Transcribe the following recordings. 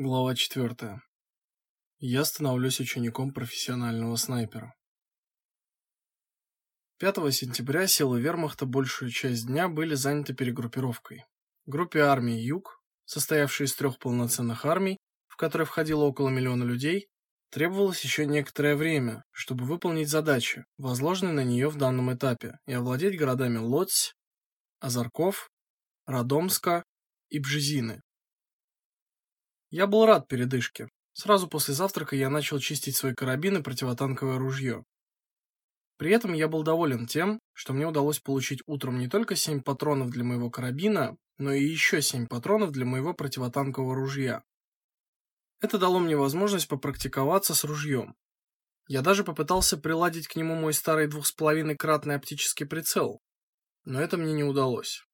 Глава 4. Я становлюсь учеником профессионального снайпера. 5 сентября силы Вермахта большую часть дня были заняты перегруппировкой. Группе армий Юг, состоявшей из трех полноценных армий, в которые входило около миллиона людей, требовалось еще некоторое время, чтобы выполнить задачи, возложенные на нее в данном этапе, и овладеть городами Лодзь, Озарков, Радомска и Бжезины. Я был рад передышке. Сразу после завтрака я начал чистить свой карабин и противотанковое ружье. При этом я был доволен тем, что мне удалось получить утром не только 7 патронов для моего карабина, но и еще 7 патронов для моего противотанкового ружья. Это дало мне возможность попрактиковаться с ружьем. Я даже попытался приладить к нему мой старый 2,5-кратный оптический прицел, но это мне не удалось.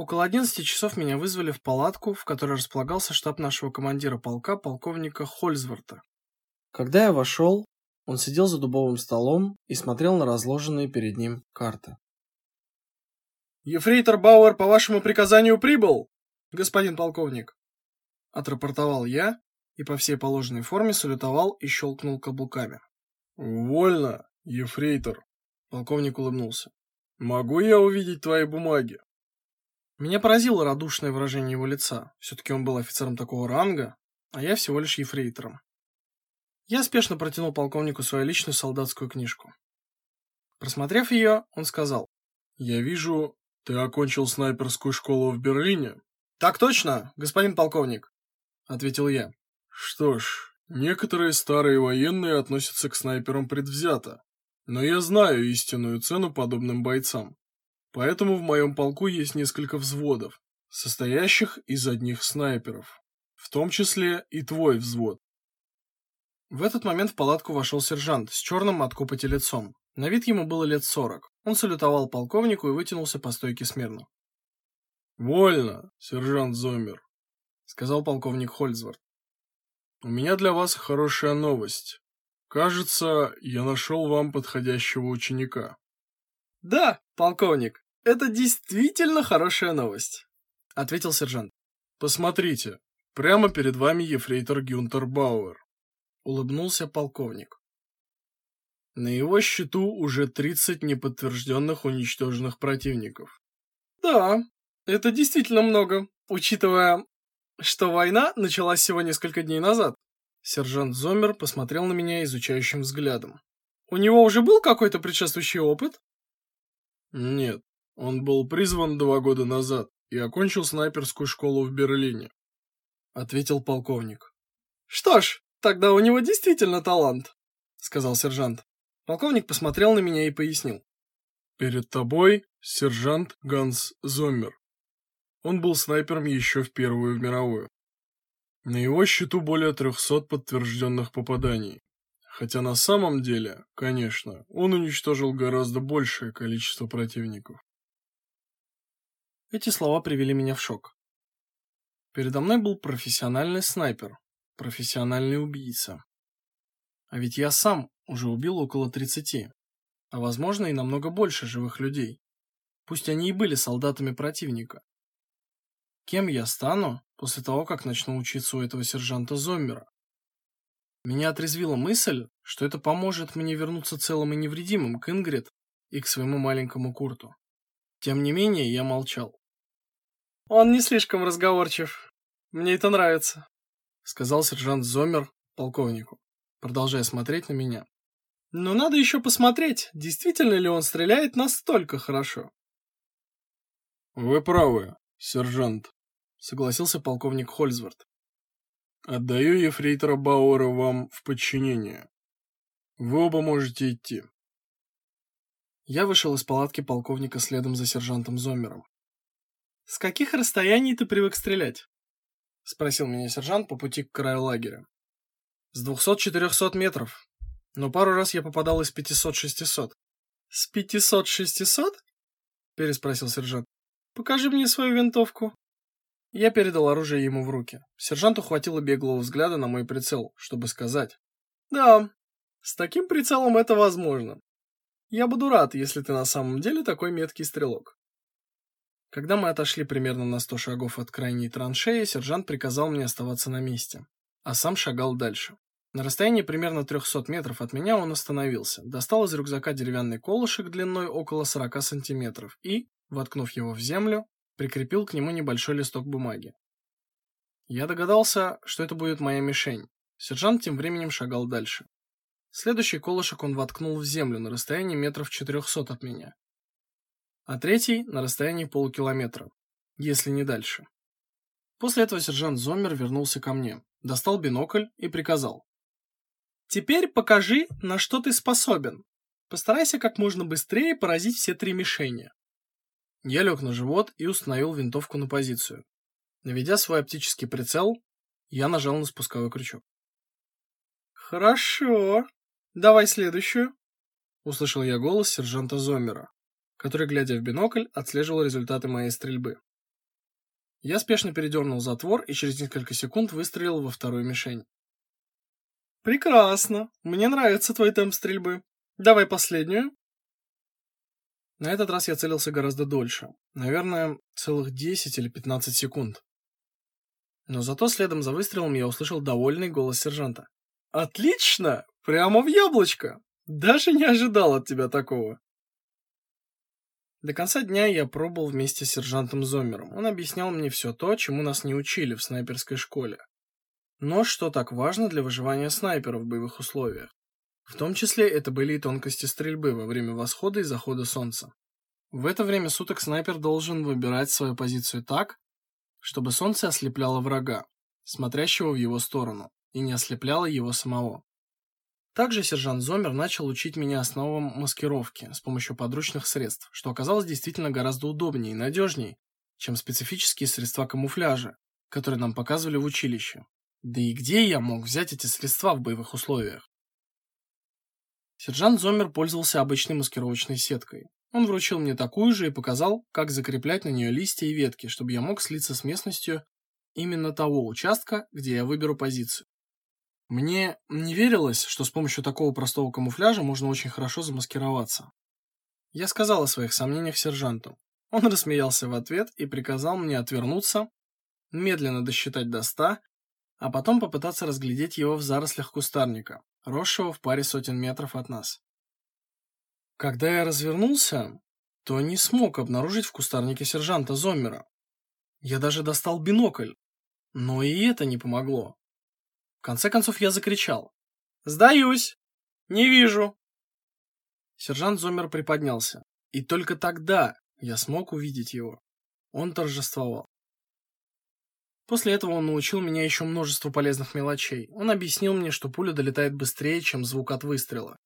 Около 11 часов меня вызвали в палатку, в которой располагался штаб нашего командира полка, полковника Хользворта. Когда я вошел, он сидел за дубовым столом и смотрел на разложенные перед ним карты. «Ефрейтор Бауэр по вашему приказанию прибыл, господин полковник!» Отрапортовал я и по всей положенной форме салютовал и щелкнул каблуками. «Вольно, ефрейтор!» Полковник улыбнулся. «Могу я увидеть твои бумаги?» Меня поразило радушное выражение его лица. Все-таки он был офицером такого ранга, а я всего лишь ефрейтором. Я спешно протянул полковнику свою личную солдатскую книжку. Просмотрев ее, он сказал. «Я вижу, ты окончил снайперскую школу в Берлине?» «Так точно, господин полковник», — ответил я. «Что ж, некоторые старые военные относятся к снайперам предвзято, но я знаю истинную цену подобным бойцам. Поэтому в моем полку есть несколько взводов, состоящих из одних снайперов, в том числе и твой взвод. В этот момент в палатку вошел сержант с черным от копоти лицом. На вид ему было лет сорок. Он салютовал полковнику и вытянулся по стойке смирно. «Вольно, сержант Зомер», — сказал полковник Хольцвард. «У меня для вас хорошая новость. Кажется, я нашел вам подходящего ученика». «Да, полковник, это действительно хорошая новость», — ответил сержант. «Посмотрите, прямо перед вами ефрейтор Гюнтер Бауэр», — улыбнулся полковник. На его счету уже 30 неподтвержденных уничтоженных противников. «Да, это действительно много, учитывая, что война началась всего несколько дней назад». Сержант Зомер посмотрел на меня изучающим взглядом. «У него уже был какой-то предшествующий опыт?» Нет, он был призван два года назад и окончил снайперскую школу в Берлине, ответил полковник. Что ж, тогда у него действительно талант, сказал сержант. Полковник посмотрел на меня и пояснил. Перед тобой сержант Ганс Зоммер. Он был снайпером еще в Первую мировую. На его счету более 300 подтвержденных попаданий. Хотя на самом деле, конечно, он уничтожил гораздо большее количество противников. Эти слова привели меня в шок. Передо мной был профессиональный снайпер, профессиональный убийца. А ведь я сам уже убил около 30, а возможно и намного больше живых людей. Пусть они и были солдатами противника. Кем я стану после того, как начну учиться у этого сержанта Зоммера? Меня отрезвила мысль, что это поможет мне вернуться целым и невредимым к Ингрид и к своему маленькому Курту. Тем не менее, я молчал. «Он не слишком разговорчив. Мне это нравится», — сказал сержант Зомер полковнику, продолжая смотреть на меня. «Но надо еще посмотреть, действительно ли он стреляет настолько хорошо». «Вы правы, сержант», — согласился полковник Хользвард. Отдаю ефрейтора Бауэра вам в подчинение. Вы оба можете идти. Я вышел из палатки полковника следом за сержантом Зомером. С каких расстояний ты привык стрелять? спросил меня сержант по пути к краю лагеря. С 200-400 метров. Но пару раз я попадал из 500-600. С 500-600? переспросил сержант. Покажи мне свою винтовку. Я передал оружие ему в руки. Сержанту хватило беглого взгляда на мой прицел, чтобы сказать: "Да, с таким прицелом это возможно. Я буду рад, если ты на самом деле такой меткий стрелок". Когда мы отошли примерно на 100 шагов от крайней траншеи, сержант приказал мне оставаться на месте, а сам шагал дальше. На расстоянии примерно 300 метров от меня он остановился, достал из рюкзака деревянный колышек длиной около 40 сантиметров и, воткнув его в землю, прикрепил к нему небольшой листок бумаги. Я догадался, что это будет моя мишень. Сержант тем временем шагал дальше. Следующий колышек он воткнул в землю на расстоянии метров 400 от меня, а третий на расстоянии полукилометра, если не дальше. После этого сержант Зоммер вернулся ко мне, достал бинокль и приказал: "Теперь покажи, на что ты способен. Постарайся как можно быстрее поразить все три мишени". Я лег на живот и установил винтовку на позицию. Наведя свой оптический прицел, я нажал на спусковой крючок. Хорошо. Давай следующую, услышал я голос сержанта Зомера, который, глядя в бинокль, отслеживал результаты моей стрельбы. Я спешно передернул затвор и через несколько секунд выстрелил во вторую мишень. Прекрасно. Мне нравится твой темп стрельбы. Давай последнюю. На этот раз я целился гораздо дольше. Наверное, целых 10 или 15 секунд. Но зато следом за выстрелом я услышал довольный голос сержанта. Отлично! Прямо в яблочко. Даже не ожидал от тебя такого. До конца дня я пробыл вместе с сержантом Зомером. Он объяснял мне все то, чему нас не учили в снайперской школе. Но что так важно для выживания снайпера в боевых условиях? В том числе это были и тонкости стрельбы во время восхода и захода солнца. В это время суток снайпер должен выбирать свою позицию так, чтобы солнце ослепляло врага, смотрящего в его сторону, и не ослепляло его самого. Также сержант Зомер начал учить меня основам маскировки с помощью подручных средств, что оказалось действительно гораздо удобнее и надежнее, чем специфические средства камуфляжа, которые нам показывали в училище. Да и где я мог взять эти средства в боевых условиях? Сержант Зомер пользовался обычной маскировочной сеткой. Он вручил мне такую же и показал, как закреплять на нее листья и ветки, чтобы я мог слиться с местностью именно того участка, где я выберу позицию. Мне не верилось, что с помощью такого простого камуфляжа можно очень хорошо замаскироваться. Я сказал о своих сомнениях сержанту. Он рассмеялся в ответ и приказал мне отвернуться, медленно досчитать до ста, а потом попытаться разглядеть его в зарослях кустарника, росшего в паре сотен метров от нас. Когда я развернулся, то не смог обнаружить в кустарнике сержанта Зоммера. Я даже достал бинокль, но и это не помогло. В конце концов я закричал: "Сдаюсь! Не вижу!" Сержант Зоммер приподнялся, и только тогда я смог увидеть его. Он торжествовал. После этого он научил меня еще множеству полезных мелочей. Он объяснил мне, что пуля долетает быстрее, чем звук от выстрела.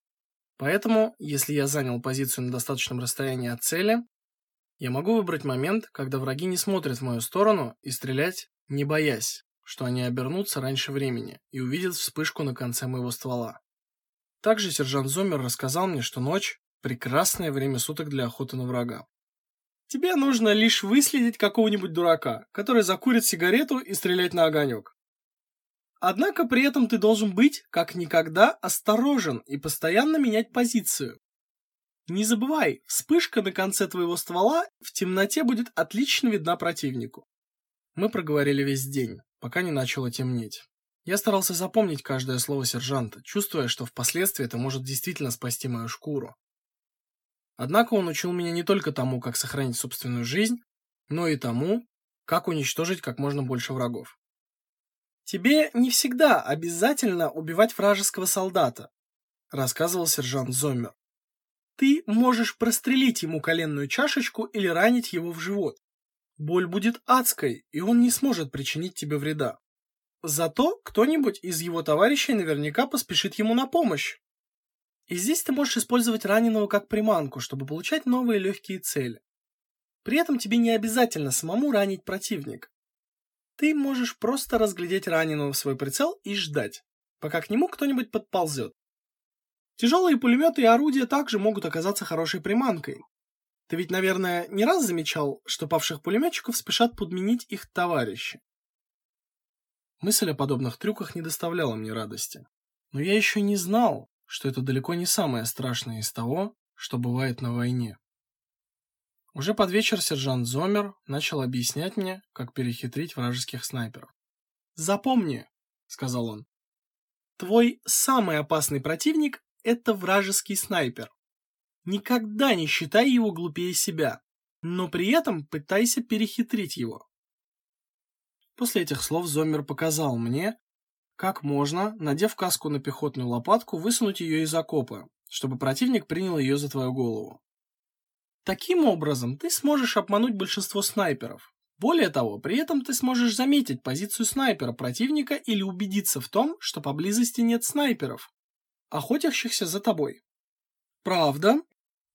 Поэтому, если я занял позицию на достаточном расстоянии от цели, я могу выбрать момент, когда враги не смотрят в мою сторону и стрелять, не боясь, что они обернутся раньше времени и увидят вспышку на конце моего ствола. Также сержант Зомер рассказал мне, что ночь прекрасное время суток для охоты на врага. Тебе нужно лишь выследить какого-нибудь дурака, который закурит сигарету и стрелять на огонек. Однако при этом ты должен быть как никогда осторожен и постоянно менять позицию. Не забывай, вспышка на конце твоего ствола в темноте будет отлично видна противнику. Мы проговорили весь день, пока не начало темнеть. Я старался запомнить каждое слово сержанта, чувствуя, что впоследствии это может действительно спасти мою шкуру. Однако он учил меня не только тому, как сохранить собственную жизнь, но и тому, как уничтожить как можно больше врагов. Тебе не всегда обязательно убивать вражеского солдата, рассказывал сержант Зоммер. Ты можешь прострелить ему коленную чашечку или ранить его в живот. Боль будет адской, и он не сможет причинить тебе вреда. Зато кто-нибудь из его товарищей наверняка поспешит ему на помощь. И здесь ты можешь использовать раненого как приманку, чтобы получать новые легкие цели. При этом тебе не обязательно самому ранить противника. Ты можешь просто разглядеть раненого в свой прицел и ждать, пока к нему кто-нибудь подползет. Тяжелые пулеметы и орудия также могут оказаться хорошей приманкой. Ты ведь, наверное, не раз замечал, что павших пулеметчиков спешат подменить их товарищи. Мысль о подобных трюках не доставляла мне радости. Но я еще не знал, что это далеко не самое страшное из того, что бывает на войне. Уже под вечер сержант Зомер начал объяснять мне, как перехитрить вражеских снайперов. «Запомни», — сказал он, — «твой самый опасный противник — это вражеский снайпер. Никогда не считай его глупее себя, но при этом пытайся перехитрить его». После этих слов Зомер показал мне, как можно, надев каску на пехотную лопатку, высунуть ее из окопа, чтобы противник принял ее за твою голову. Таким образом, ты сможешь обмануть большинство снайперов. Более того, при этом ты сможешь заметить позицию снайпера противника или убедиться в том, что поблизости нет снайперов, охотящихся за тобой. Правда,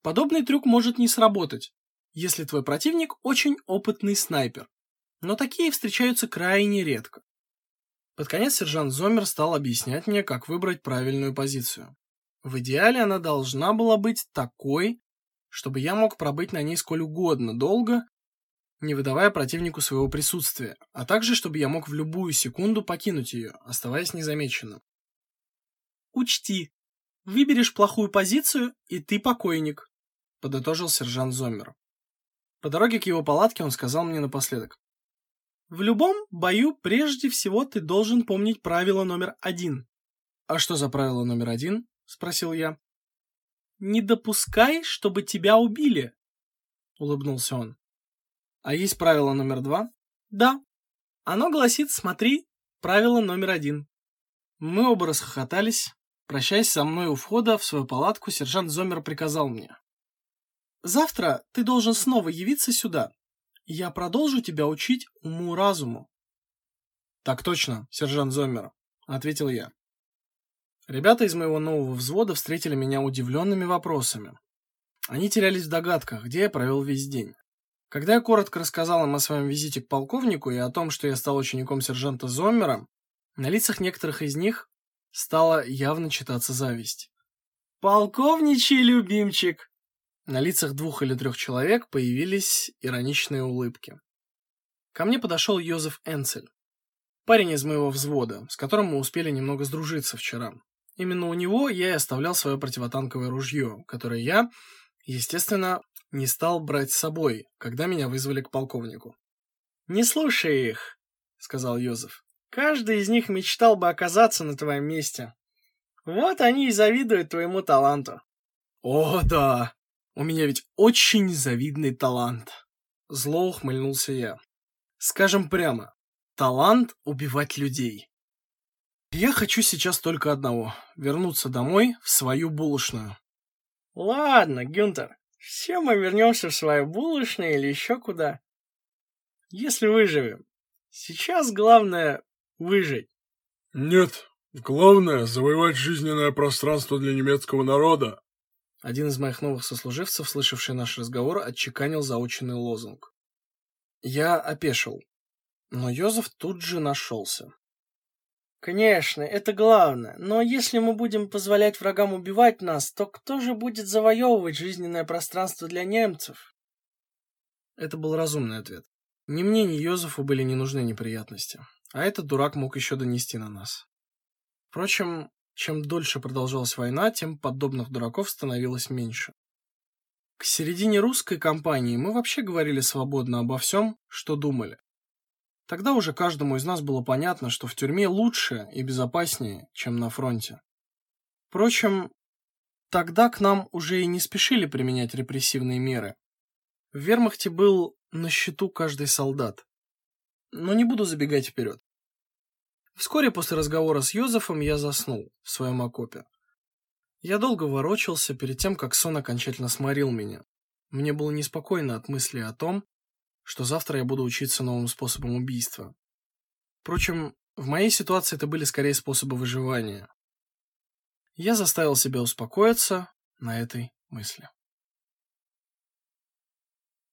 подобный трюк может не сработать, если твой противник очень опытный снайпер. Но такие встречаются крайне редко. Под конец сержант Зомер стал объяснять мне, как выбрать правильную позицию. В идеале она должна была быть такой, чтобы я мог пробыть на ней сколь угодно долго, не выдавая противнику своего присутствия, а также чтобы я мог в любую секунду покинуть ее, оставаясь незамеченным. Учти, выберешь плохую позицию, и ты покойник, подытожил сержант Зомер. По дороге к его палатке он сказал мне напоследок: В любом бою прежде всего ты должен помнить правило номер один. А что за правило номер один? спросил я. Не допускай, чтобы тебя убили, улыбнулся он. А есть правило номер два? Да. Оно гласит, смотри, правило номер один. Мы оба расхохотались. Прощаясь со мной у входа в свою палатку, сержант Зомер приказал мне. Завтра ты должен снова явиться сюда. Я продолжу тебя учить уму-разуму. Так точно, сержант Зомер, ответил я. Ребята из моего нового взвода встретили меня удивленными вопросами. Они терялись в догадках, где я провел весь день. Когда я коротко рассказал им о своем визите к полковнику и о том, что я стал учеником сержанта Зоммера, на лицах некоторых из них стала явно читаться зависть. «Полковничий любимчик!» На лицах двух или трех человек появились ироничные улыбки. Ко мне подошел Йозеф Энцель, парень из моего взвода, с которым мы успели немного сдружиться вчера. Именно у него я и оставлял свое противотанковое ружье, которое я, естественно, не стал брать с собой, когда меня вызвали к полковнику. «Не слушай их», — сказал Йозеф. «Каждый из них мечтал бы оказаться на твоем месте. Вот они и завидуют твоему таланту». «О, да! У меня ведь очень завидный талант!» Зло ухмыльнулся я. «Скажем прямо, талант убивать людей. Я хочу сейчас только одного — вернуться домой, в свою булочную. Ладно, Гюнтер, все мы вернемся в свою булочную или еще куда. Если выживем. Сейчас главное — выжить. Нет, главное — завоевать жизненное пространство для немецкого народа. Один из моих новых сослуживцев, слышавший наш разговор, отчеканил заученный лозунг. Я опешил, но Йозеф тут же нашелся. Конечно, это главное. Но если мы будем позволять врагам убивать нас, то кто же будет завоевывать жизненное пространство для немцев? Это был разумный ответ. Ни мне, ни Йозефу были не нужны неприятности. А этот дурак мог еще донести на нас. Впрочем, чем дольше продолжалась война, тем подобных дураков становилось меньше. К середине русской кампании мы вообще говорили свободно обо всем, что думали. Тогда уже каждому из нас было понятно, что в тюрьме лучше и безопаснее, чем на фронте. Впрочем, тогда к нам уже и не спешили применять репрессивные меры. В вермахте был на счету каждый солдат. Но не буду забегать вперед. Вскоре после разговора с Йозефом я заснул в своем окопе. Я долго ворочался перед тем, как сон окончательно сморил меня. Мне было неспокойно от мысли о том, что завтра я буду учиться новым способам убийства. Впрочем, в моей ситуации это были скорее способы выживания. Я заставил себя успокоиться на этой мысли.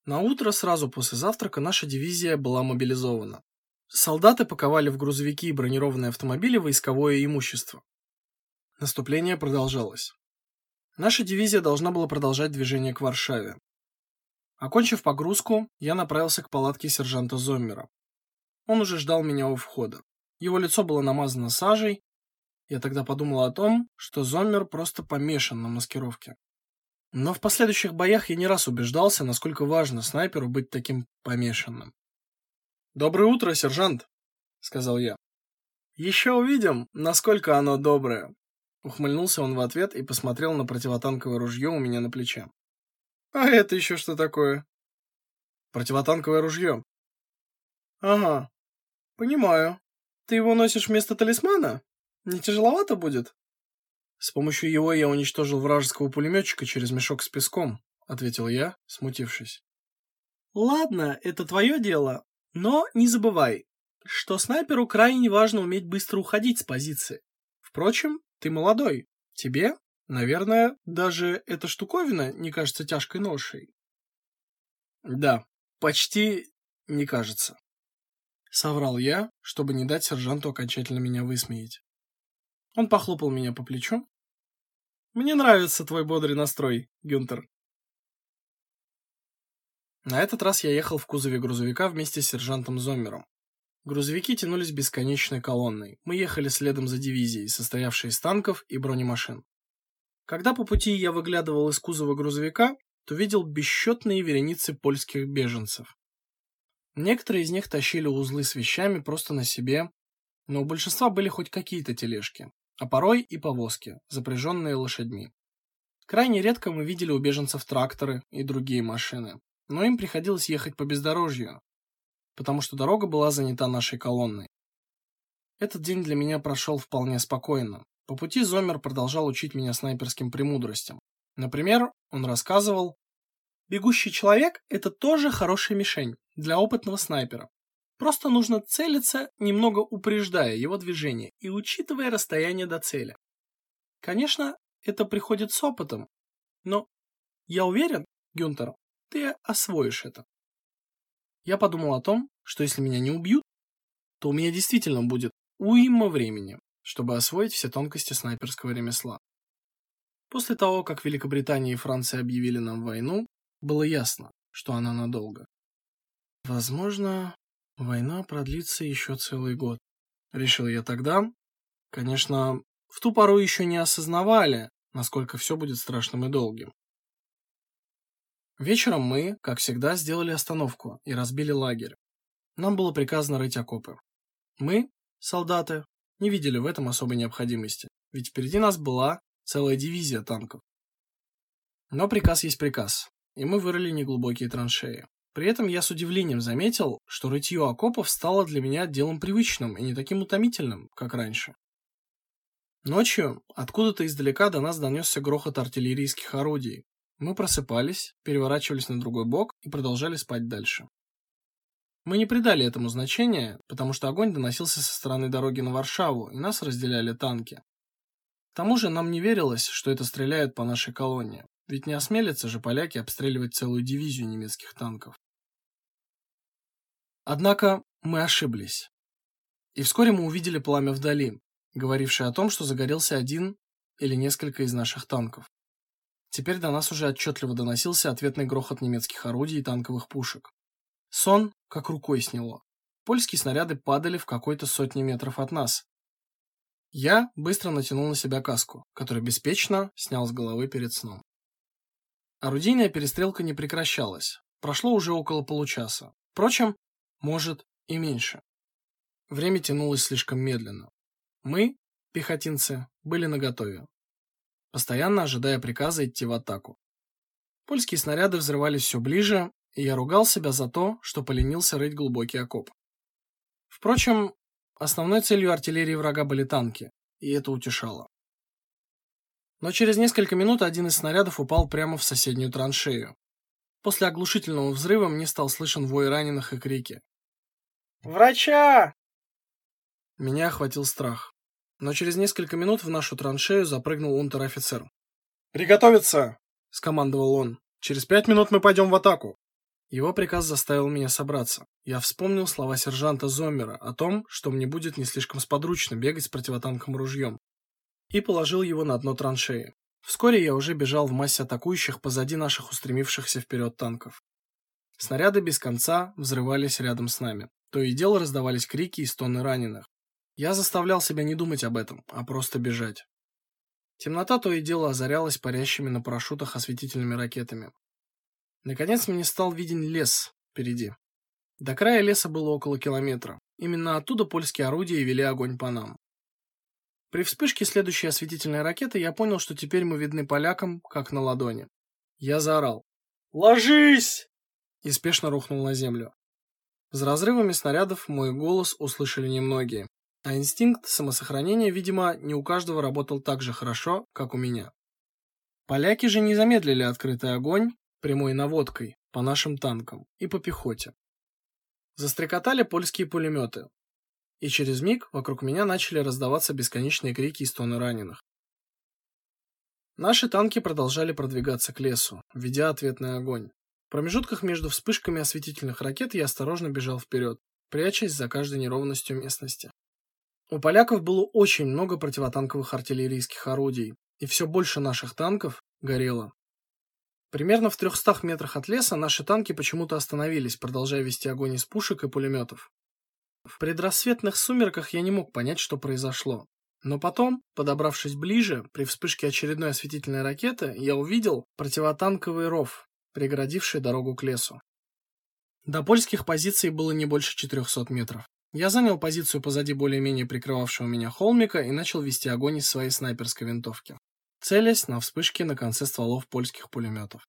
На утро сразу после завтрака наша дивизия была мобилизована. Солдаты паковали в грузовики и бронированные автомобили войсковое имущество. Наступление продолжалось. Наша дивизия должна была продолжать движение к Варшаве. Окончив погрузку, я направился к палатке сержанта Зоммера. Он уже ждал меня у входа. Его лицо было намазано сажей. Я тогда подумал о том, что Зоммер просто помешан на маскировке. Но в последующих боях я не раз убеждался, насколько важно снайперу быть таким помешанным. «Доброе утро, сержант», — сказал я. «Еще увидим, насколько оно доброе». Ухмыльнулся он в ответ и посмотрел на противотанковое ружье у меня на плече. «А это еще что такое?» «Противотанковое ружье». «Ага, понимаю. Ты его носишь вместо талисмана? Не тяжеловато будет?» С помощью его я уничтожил вражеского пулеметчика через мешок с песком, ответил я, смутившись. Ладно, это твое дело, но не забывай, что снайперу крайне важно уметь быстро уходить с позиции. Впрочем, ты молодой. Тебе, наверное, даже эта штуковина не кажется тяжкой ношей. Да, почти не кажется. Соврал я, чтобы не дать сержанту окончательно меня высмеять. Он похлопал меня по плечу. Мне нравится твой бодрый настрой, Гюнтер. На этот раз я ехал в кузове грузовика вместе с сержантом Зоммером. Грузовики тянулись бесконечной колонной. Мы ехали следом за дивизией, состоявшей из танков и бронемашин. Когда по пути я выглядывал из кузова грузовика, то видел бесчетные вереницы польских беженцев. Некоторые из них тащили узлы с вещами просто на себе, но у большинства были хоть какие-то тележки а порой и повозки, запряженные лошадьми. Крайне редко мы видели у беженцев тракторы и другие машины, но им приходилось ехать по бездорожью, потому что дорога была занята нашей колонной. Этот день для меня прошел вполне спокойно. По пути Зомер продолжал учить меня снайперским премудростям. Например, он рассказывал: "Бегущий человек это тоже хорошая мишень для опытного снайпера. Просто нужно целиться, немного упреждая его движение и учитывая расстояние до цели. Конечно, это приходит с опытом, но я уверен, Гюнтер, ты освоишь это. Я подумал о том, что если меня не убьют, то у меня действительно будет уйма времени, чтобы освоить все тонкости снайперского ремесла. После того, как Великобритания и Франция объявили нам войну, было ясно, что она надолго. Возможно, Война продлится еще целый год, решил я тогда. Конечно, в ту пору еще не осознавали, насколько все будет страшным и долгим. Вечером мы, как всегда, сделали остановку и разбили лагерь. Нам было приказано рыть окопы. Мы, солдаты, не видели в этом особой необходимости, ведь впереди нас была целая дивизия танков. Но приказ есть приказ, и мы вырыли неглубокие траншеи. При этом я с удивлением заметил, что рытье окопов стало для меня делом привычным и не таким утомительным, как раньше. Ночью откуда-то издалека до нас донесся грохот артиллерийских орудий. Мы просыпались, переворачивались на другой бок и продолжали спать дальше. Мы не придали этому значения, потому что огонь доносился со стороны дороги на Варшаву, и нас разделяли танки. К тому же нам не верилось, что это стреляют по нашей колонне, ведь не осмелятся же поляки обстреливать целую дивизию немецких танков. Однако мы ошиблись. И вскоре мы увидели пламя вдали, говорившее о том, что загорелся один или несколько из наших танков. Теперь до нас уже отчетливо доносился ответный грохот немецких орудий и танковых пушек. Сон как рукой сняло. Польские снаряды падали в какой-то сотни метров от нас. Я быстро натянул на себя каску, которую беспечно снял с головы перед сном. Орудийная перестрелка не прекращалась. Прошло уже около получаса. Впрочем, может и меньше. Время тянулось слишком медленно. Мы, пехотинцы, были наготове, постоянно ожидая приказа идти в атаку. Польские снаряды взрывались все ближе, и я ругал себя за то, что поленился рыть глубокий окоп. Впрочем, основной целью артиллерии врага были танки, и это утешало. Но через несколько минут один из снарядов упал прямо в соседнюю траншею. После оглушительного взрыва мне стал слышен вой раненых и крики. «Врача!» Меня охватил страх. Но через несколько минут в нашу траншею запрыгнул унтер-офицер. «Приготовиться!» — скомандовал он. «Через пять минут мы пойдем в атаку!» Его приказ заставил меня собраться. Я вспомнил слова сержанта Зоммера о том, что мне будет не слишком сподручно бегать с противотанковым ружьем, и положил его на дно траншеи. Вскоре я уже бежал в массе атакующих позади наших устремившихся вперед танков. Снаряды без конца взрывались рядом с нами. То и дело раздавались крики и стоны раненых. Я заставлял себя не думать об этом, а просто бежать. Темнота то и дело озарялась парящими на парашютах осветительными ракетами. Наконец мне стал виден лес впереди. До края леса было около километра. Именно оттуда польские орудия вели огонь по нам. При вспышке следующей осветительной ракеты я понял, что теперь мы видны полякам, как на ладони. Я заорал: "Ложись!" и спешно рухнул на землю. За разрывами снарядов мой голос услышали немногие, а инстинкт самосохранения, видимо, не у каждого работал так же хорошо, как у меня. Поляки же не замедлили открытый огонь прямой наводкой по нашим танкам и по пехоте. Застрекотали польские пулеметы, и через миг вокруг меня начали раздаваться бесконечные крики и стоны раненых. Наши танки продолжали продвигаться к лесу, ведя ответный огонь. В промежутках между вспышками осветительных ракет я осторожно бежал вперед, прячась за каждой неровностью местности. У поляков было очень много противотанковых артиллерийских орудий, и все больше наших танков горело. Примерно в 300 метрах от леса наши танки почему-то остановились, продолжая вести огонь из пушек и пулеметов. В предрассветных сумерках я не мог понять, что произошло. Но потом, подобравшись ближе, при вспышке очередной осветительной ракеты, я увидел противотанковый ров, преградивший дорогу к лесу. До польских позиций было не больше 400 метров. Я занял позицию позади более-менее прикрывавшего меня холмика и начал вести огонь из своей снайперской винтовки, целясь на вспышки на конце стволов польских пулеметов.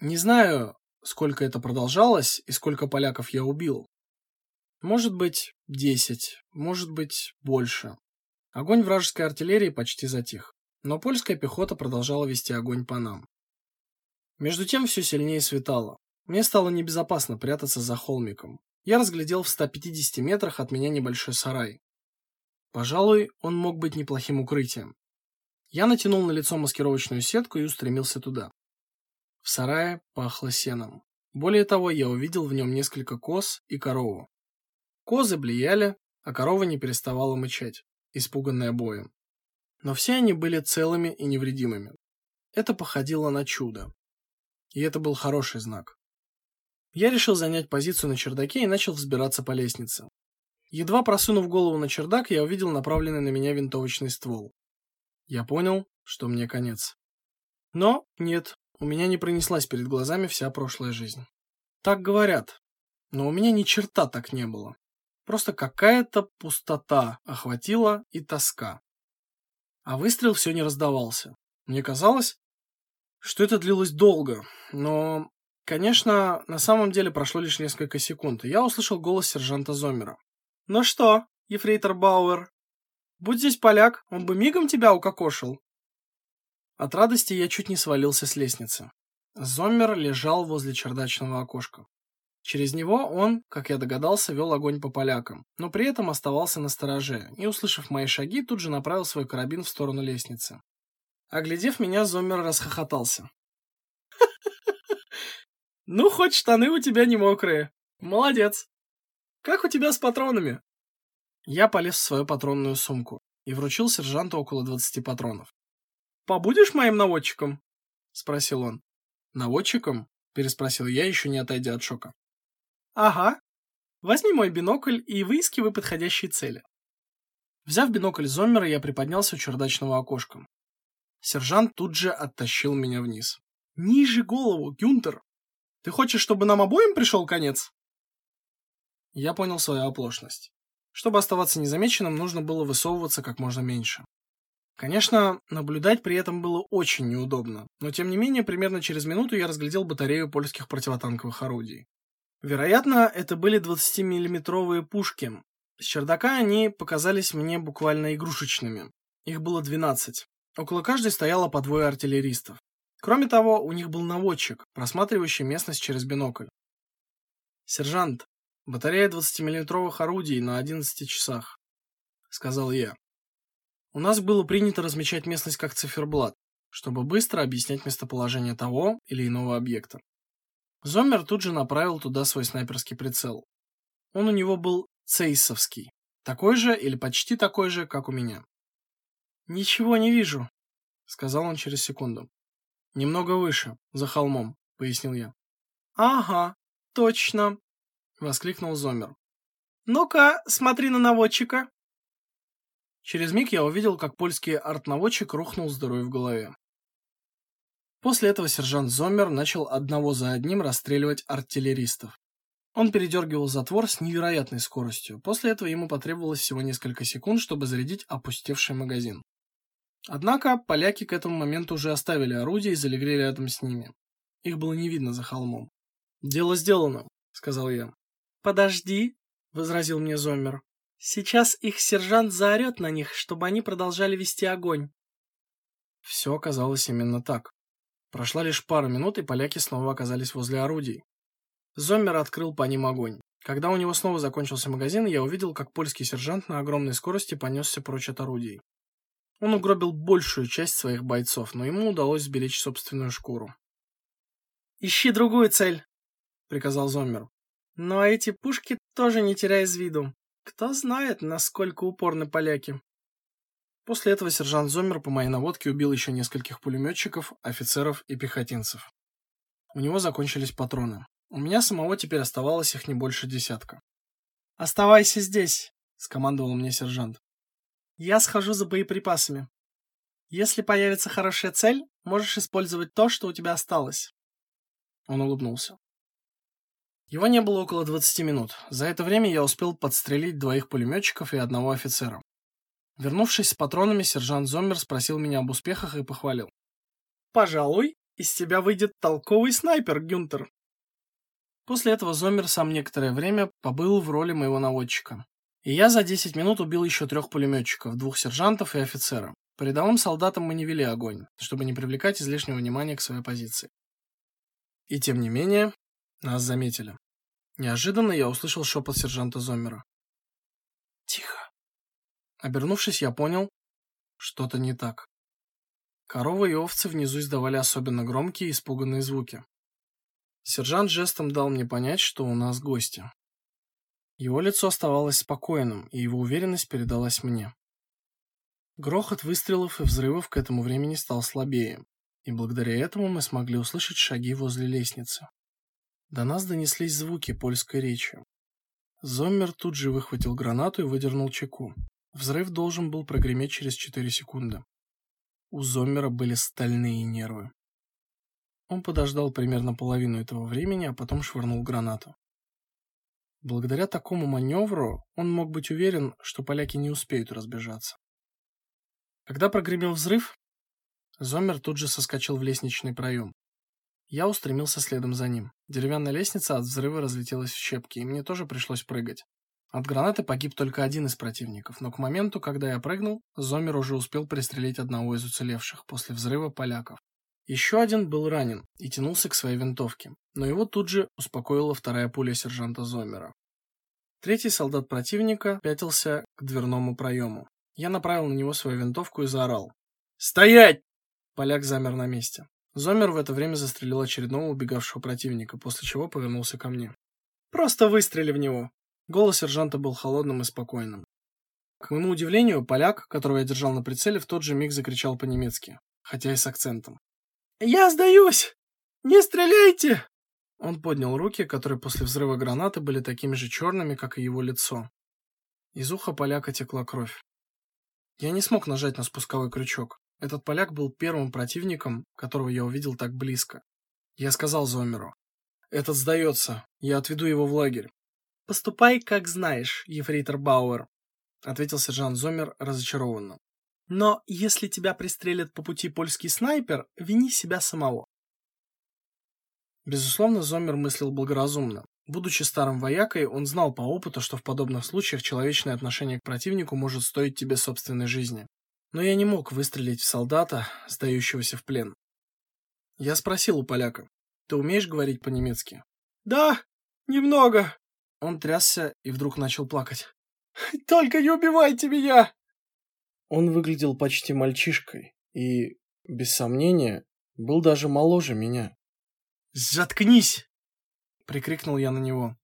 Не знаю, сколько это продолжалось и сколько поляков я убил, может быть, десять, может быть, больше. Огонь вражеской артиллерии почти затих, но польская пехота продолжала вести огонь по нам. Между тем все сильнее светало. Мне стало небезопасно прятаться за холмиком. Я разглядел в 150 метрах от меня небольшой сарай. Пожалуй, он мог быть неплохим укрытием. Я натянул на лицо маскировочную сетку и устремился туда. В сарае пахло сеном. Более того, я увидел в нем несколько коз и корову. Козы блеяли, а корова не переставала мычать, испуганная боем. Но все они были целыми и невредимыми. Это походило на чудо. И это был хороший знак. Я решил занять позицию на чердаке и начал взбираться по лестнице. Едва просунув голову на чердак, я увидел направленный на меня винтовочный ствол. Я понял, что мне конец. Но нет, у меня не пронеслась перед глазами вся прошлая жизнь. Так говорят, но у меня ни черта так не было. Просто какая-то пустота охватила и тоска. А выстрел все не раздавался. Мне казалось, что это длилось долго, но, конечно, на самом деле прошло лишь несколько секунд, и я услышал голос сержанта Зомера. «Ну что, ефрейтор Бауэр, будь здесь поляк, он бы мигом тебя укокошил». От радости я чуть не свалился с лестницы. Зоммер лежал возле чердачного окошка. Через него он, как я догадался, вел огонь по полякам, но при этом оставался на стороже и, услышав мои шаги, тут же направил свой карабин в сторону лестницы. Оглядев меня, Зоммер расхохотался. «Ну, хоть штаны у тебя не мокрые. Молодец. Как у тебя с патронами?» Я полез в свою патронную сумку и вручил сержанту около двадцати патронов. «Побудешь моим наводчиком?» — спросил он. «Наводчиком?» — переспросил я, еще не отойдя от шока. Ага. Возьми мой бинокль и выискивай подходящие цели. Взяв бинокль Зоммера, я приподнялся у чердачного окошка. Сержант тут же оттащил меня вниз. Ниже голову, Гюнтер. Ты хочешь, чтобы нам обоим пришел конец? Я понял свою оплошность. Чтобы оставаться незамеченным, нужно было высовываться как можно меньше. Конечно, наблюдать при этом было очень неудобно, но тем не менее, примерно через минуту я разглядел батарею польских противотанковых орудий. Вероятно, это были 20-миллиметровые пушки. С чердака они показались мне буквально игрушечными. Их было 12. Около каждой стояло по двое артиллеристов. Кроме того, у них был наводчик, просматривающий местность через бинокль. «Сержант, батарея 20-миллиметровых орудий на 11 часах», — сказал я. У нас было принято размечать местность как циферблат, чтобы быстро объяснять местоположение того или иного объекта. Зоммер тут же направил туда свой снайперский прицел. Он у него был цейсовский, такой же или почти такой же, как у меня. Ничего не вижу, сказал он через секунду. Немного выше, за холмом, пояснил я. Ага, точно, воскликнул Зоммер. Ну-ка, смотри на наводчика. Через миг я увидел, как польский артнаводчик рухнул с дырой в голове. После этого сержант Зоммер начал одного за одним расстреливать артиллеристов. Он передергивал затвор с невероятной скоростью. После этого ему потребовалось всего несколько секунд, чтобы зарядить опустевший магазин. Однако поляки к этому моменту уже оставили орудия и залегли рядом с ними. Их было не видно за холмом. «Дело сделано», — сказал я. «Подожди», — возразил мне Зоммер. «Сейчас их сержант заорет на них, чтобы они продолжали вести огонь». Все оказалось именно так. Прошла лишь пара минут, и поляки снова оказались возле орудий. Зоммер открыл по ним огонь. Когда у него снова закончился магазин, я увидел, как польский сержант на огромной скорости понесся прочь от орудий. Он угробил большую часть своих бойцов, но ему удалось сберечь собственную шкуру. «Ищи другую цель», — приказал Зоммер. «Но эти пушки тоже не теряй из виду. Кто знает, насколько упорны поляки». После этого сержант Зоммер по моей наводке убил еще нескольких пулеметчиков, офицеров и пехотинцев. У него закончились патроны. У меня самого теперь оставалось их не больше десятка. «Оставайся здесь», — скомандовал мне сержант. «Я схожу за боеприпасами. Если появится хорошая цель, можешь использовать то, что у тебя осталось». Он улыбнулся. Его не было около 20 минут. За это время я успел подстрелить двоих пулеметчиков и одного офицера. Вернувшись с патронами, сержант Зоммер спросил меня об успехах и похвалил. «Пожалуй, из тебя выйдет толковый снайпер, Гюнтер». После этого Зоммер сам некоторое время побыл в роли моего наводчика. И я за 10 минут убил еще трех пулеметчиков, двух сержантов и офицера. По рядовым солдатам мы не вели огонь, чтобы не привлекать излишнего внимания к своей позиции. И тем не менее, нас заметили. Неожиданно я услышал шепот сержанта Зоммера. «Тихо!» Обернувшись, я понял, что-то не так. Коровы и овцы внизу издавали особенно громкие испуганные звуки. Сержант жестом дал мне понять, что у нас гости. Его лицо оставалось спокойным, и его уверенность передалась мне. Грохот выстрелов и взрывов к этому времени стал слабее, и благодаря этому мы смогли услышать шаги возле лестницы. До нас донеслись звуки польской речи. Зоммер тут же выхватил гранату и выдернул чеку. Взрыв должен был прогреметь через 4 секунды. У Зоммера были стальные нервы. Он подождал примерно половину этого времени, а потом швырнул гранату. Благодаря такому маневру он мог быть уверен, что поляки не успеют разбежаться. Когда прогремел взрыв, Зоммер тут же соскочил в лестничный проем. Я устремился следом за ним. Деревянная лестница от взрыва разлетелась в щепки, и мне тоже пришлось прыгать. От гранаты погиб только один из противников, но к моменту, когда я прыгнул, Зомер уже успел пристрелить одного из уцелевших после взрыва поляков. Еще один был ранен и тянулся к своей винтовке, но его тут же успокоила вторая пуля сержанта Зомера. Третий солдат противника пятился к дверному проему. Я направил на него свою винтовку и заорал. «Стоять!» Поляк замер на месте. Зомер в это время застрелил очередного убегавшего противника, после чего повернулся ко мне. «Просто выстрели в него!» Голос сержанта был холодным и спокойным. К моему удивлению, поляк, которого я держал на прицеле, в тот же миг закричал по-немецки, хотя и с акцентом. «Я сдаюсь! Не стреляйте!» Он поднял руки, которые после взрыва гранаты были такими же черными, как и его лицо. Из уха поляка текла кровь. Я не смог нажать на спусковой крючок. Этот поляк был первым противником, которого я увидел так близко. Я сказал Зомеру. «Этот сдается. Я отведу его в лагерь. «Поступай, как знаешь, ефрейтор Бауэр», — ответил сержант Зомер разочарованно. «Но если тебя пристрелят по пути польский снайпер, вини себя самого». Безусловно, Зомер мыслил благоразумно. Будучи старым воякой, он знал по опыту, что в подобных случаях человечное отношение к противнику может стоить тебе собственной жизни. Но я не мог выстрелить в солдата, сдающегося в плен. Я спросил у поляка, «Ты умеешь говорить по-немецки?» «Да, немного», он трясся и вдруг начал плакать. «Только не убивайте меня!» Он выглядел почти мальчишкой и, без сомнения, был даже моложе меня. «Заткнись!» — прикрикнул я на него.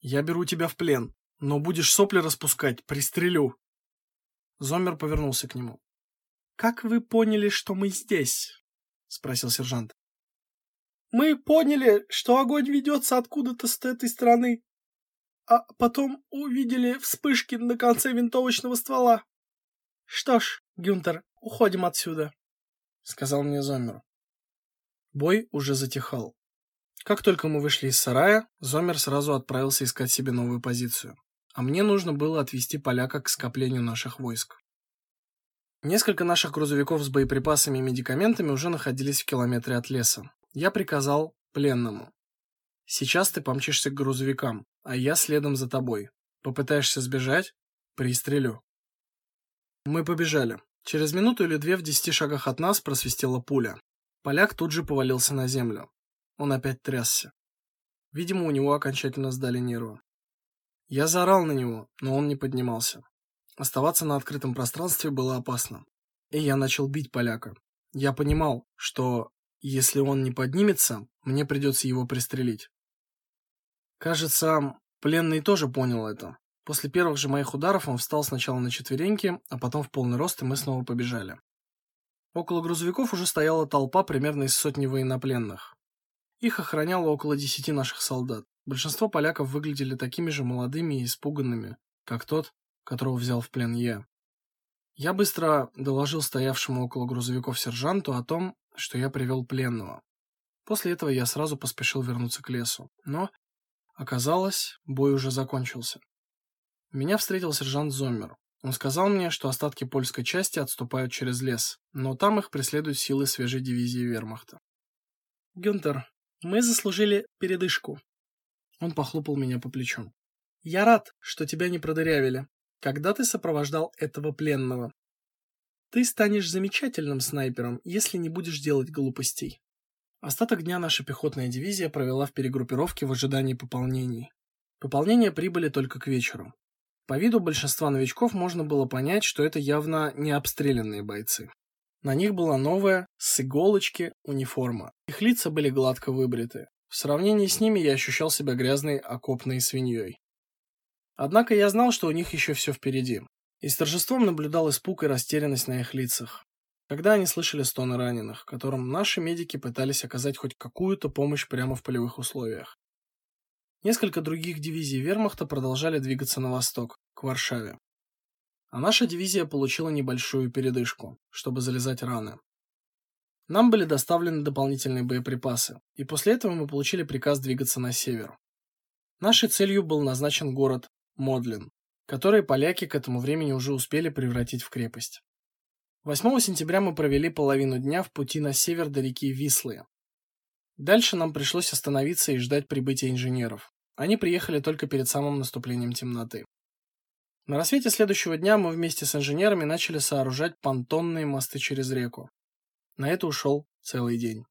«Я беру тебя в плен, но будешь сопли распускать, пристрелю!» Зомер повернулся к нему. «Как вы поняли, что мы здесь?» — спросил сержант. «Мы поняли, что огонь ведется откуда-то с этой стороны а потом увидели вспышки на конце винтовочного ствола. Что ж, Гюнтер, уходим отсюда, сказал мне Зомер. Бой уже затихал. Как только мы вышли из сарая, Зомер сразу отправился искать себе новую позицию, а мне нужно было отвести поляка к скоплению наших войск. Несколько наших грузовиков с боеприпасами и медикаментами уже находились в километре от леса. Я приказал пленному: "Сейчас ты помчишься к грузовикам, а я следом за тобой. Попытаешься сбежать пристрелю". Мы побежали. Через минуту или две в десяти шагах от нас просвистела пуля. Поляк тут же повалился на землю. Он опять трясся. Видимо, у него окончательно сдали нервы. Я заорал на него, но он не поднимался. Оставаться на открытом пространстве было опасно. И я начал бить поляка. Я понимал, что если он не поднимется, мне придется его пристрелить. Кажется, пленный тоже понял это. После первых же моих ударов он встал сначала на четвереньки, а потом в полный рост, и мы снова побежали. Около грузовиков уже стояла толпа примерно из сотни военнопленных. Их охраняло около десяти наших солдат. Большинство поляков выглядели такими же молодыми и испуганными, как тот, которого взял в плен я. Я быстро доложил стоявшему около грузовиков сержанту о том, что я привел пленного. После этого я сразу поспешил вернуться к лесу, но оказалось, бой уже закончился. Меня встретил сержант Зоммер. Он сказал мне, что остатки польской части отступают через лес, но там их преследуют силы свежей дивизии Вермахта. Гюнтер, мы заслужили передышку. Он похлопал меня по плечу. Я рад, что тебя не продырявили, когда ты сопровождал этого пленного. Ты станешь замечательным снайпером, если не будешь делать глупостей. Остаток дня наша пехотная дивизия провела в перегруппировке в ожидании пополнений. Пополнения прибыли только к вечеру. По виду большинства новичков можно было понять, что это явно не обстрелянные бойцы. На них была новая, с иголочки, униформа. Их лица были гладко выбриты. В сравнении с ними я ощущал себя грязной окопной свиньей. Однако я знал, что у них еще все впереди. И с торжеством наблюдал испуг и растерянность на их лицах. Когда они слышали стоны раненых, которым наши медики пытались оказать хоть какую-то помощь прямо в полевых условиях. Несколько других дивизий Вермахта продолжали двигаться на восток, к Варшаве. А наша дивизия получила небольшую передышку, чтобы залезать раны. Нам были доставлены дополнительные боеприпасы, и после этого мы получили приказ двигаться на север. Нашей целью был назначен город Модлин, который поляки к этому времени уже успели превратить в крепость. 8 сентября мы провели половину дня в пути на север до реки Вислы, Дальше нам пришлось остановиться и ждать прибытия инженеров. Они приехали только перед самым наступлением темноты. На рассвете следующего дня мы вместе с инженерами начали сооружать понтонные мосты через реку. На это ушел целый день.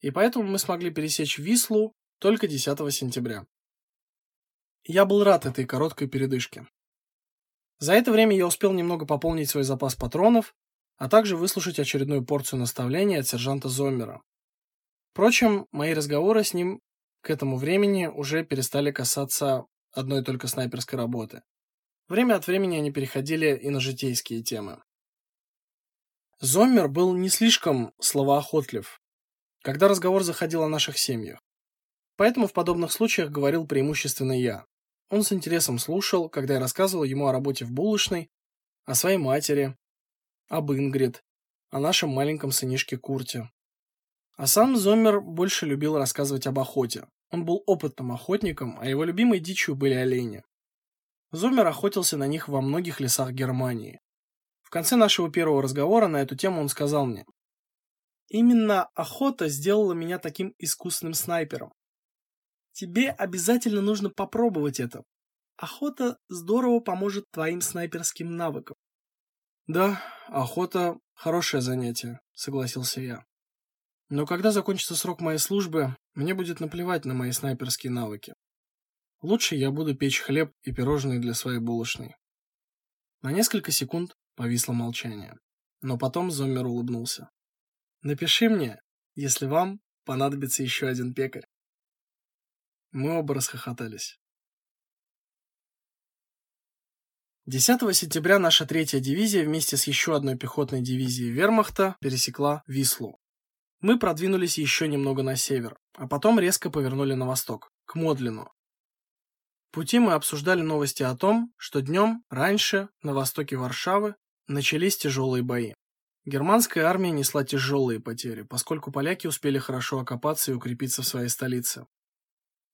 И поэтому мы смогли пересечь Вислу только 10 сентября. Я был рад этой короткой передышке. За это время я успел немного пополнить свой запас патронов, а также выслушать очередную порцию наставлений от сержанта Зоммера, Впрочем, мои разговоры с ним к этому времени уже перестали касаться одной только снайперской работы. Время от времени они переходили и на житейские темы. Зоммер был не слишком словоохотлив, когда разговор заходил о наших семьях. Поэтому в подобных случаях говорил преимущественно я. Он с интересом слушал, когда я рассказывал ему о работе в булочной, о своей матери, об Ингрид, о нашем маленьком сынишке Курте. А сам Зоммер больше любил рассказывать об охоте. Он был опытным охотником, а его любимой дичью были олени. Зоммер охотился на них во многих лесах Германии. В конце нашего первого разговора на эту тему он сказал мне: "Именно охота сделала меня таким искусным снайпером. Тебе обязательно нужно попробовать это. Охота здорово поможет твоим снайперским навыкам". Да, охота хорошее занятие, согласился я. Но когда закончится срок моей службы, мне будет наплевать на мои снайперские навыки. Лучше я буду печь хлеб и пирожные для своей булочной. На несколько секунд повисло молчание, но потом Зоммер улыбнулся. Напиши мне, если вам понадобится еще один пекарь. Мы оба расхохотались. 10 сентября наша третья дивизия вместе с еще одной пехотной дивизией Вермахта пересекла Вислу. Мы продвинулись еще немного на север, а потом резко повернули на восток, к Модлину. Пути мы обсуждали новости о том, что днем раньше на востоке Варшавы начались тяжелые бои. Германская армия несла тяжелые потери, поскольку поляки успели хорошо окопаться и укрепиться в своей столице.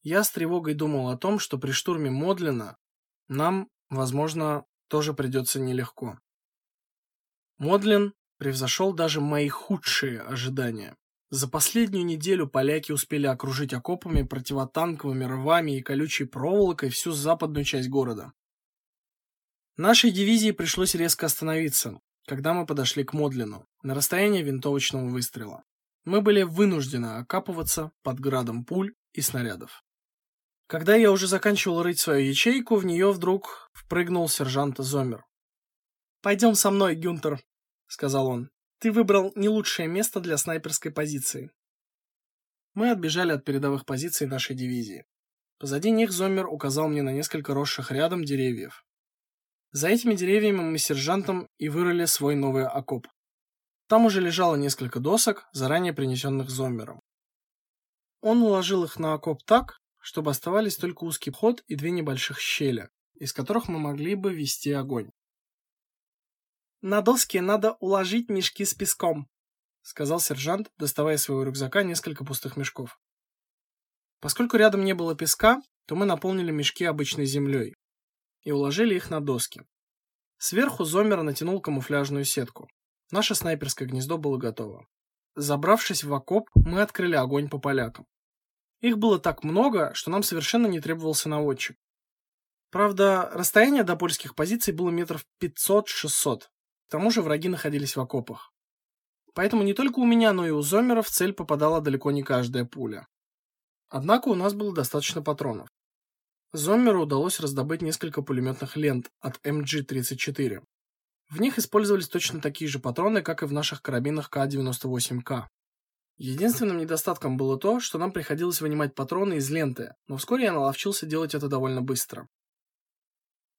Я с тревогой думал о том, что при штурме Модлина нам, возможно, тоже придется нелегко. Модлин превзошел даже мои худшие ожидания. За последнюю неделю поляки успели окружить окопами, противотанковыми рвами и колючей проволокой всю западную часть города. Нашей дивизии пришлось резко остановиться, когда мы подошли к Модлину, на расстояние винтовочного выстрела. Мы были вынуждены окапываться под градом пуль и снарядов. Когда я уже заканчивал рыть свою ячейку, в нее вдруг впрыгнул сержант Зомер. «Пойдем со мной, Гюнтер», — сказал он. «Ты выбрал не лучшее место для снайперской позиции». Мы отбежали от передовых позиций нашей дивизии. Позади них Зомер указал мне на несколько росших рядом деревьев. За этими деревьями мы с сержантом и вырыли свой новый окоп. Там уже лежало несколько досок, заранее принесенных Зомером. Он уложил их на окоп так, чтобы оставались только узкий ход и две небольших щели, из которых мы могли бы вести огонь. На доски надо уложить мешки с песком, сказал сержант, доставая из своего рюкзака несколько пустых мешков. Поскольку рядом не было песка, то мы наполнили мешки обычной землей и уложили их на доски. Сверху Зомер натянул камуфляжную сетку. Наше снайперское гнездо было готово. Забравшись в окоп, мы открыли огонь по полякам. Их было так много, что нам совершенно не требовался наводчик. Правда, расстояние до польских позиций было метров 500-600. Тому же враги находились в окопах. Поэтому не только у меня, но и у зомеров в цель попадала далеко не каждая пуля. Однако у нас было достаточно патронов. Зоммеру удалось раздобыть несколько пулеметных лент от МГ-34. В них использовались точно такие же патроны, как и в наших карабинах К-98К. Единственным недостатком было то, что нам приходилось вынимать патроны из ленты, но вскоре я наловчился делать это довольно быстро.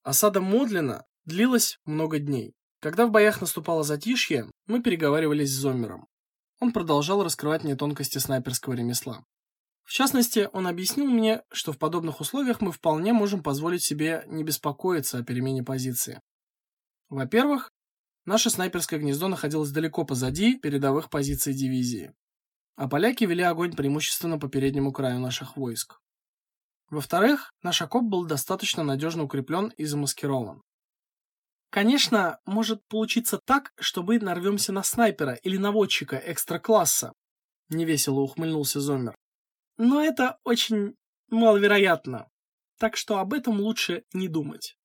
Осада Модлина длилась много дней. Когда в боях наступало затишье, мы переговаривались с Зоммером. Он продолжал раскрывать мне тонкости снайперского ремесла. В частности, он объяснил мне, что в подобных условиях мы вполне можем позволить себе не беспокоиться о перемене позиции. Во-первых, наше снайперское гнездо находилось далеко позади передовых позиций дивизии а поляки вели огонь преимущественно по переднему краю наших войск. Во-вторых, наш окоп был достаточно надежно укреплен и замаскирован. Конечно, может получиться так, что мы нарвемся на снайпера или наводчика экстра-класса, невесело ухмыльнулся Зомер. Но это очень маловероятно. Так что об этом лучше не думать.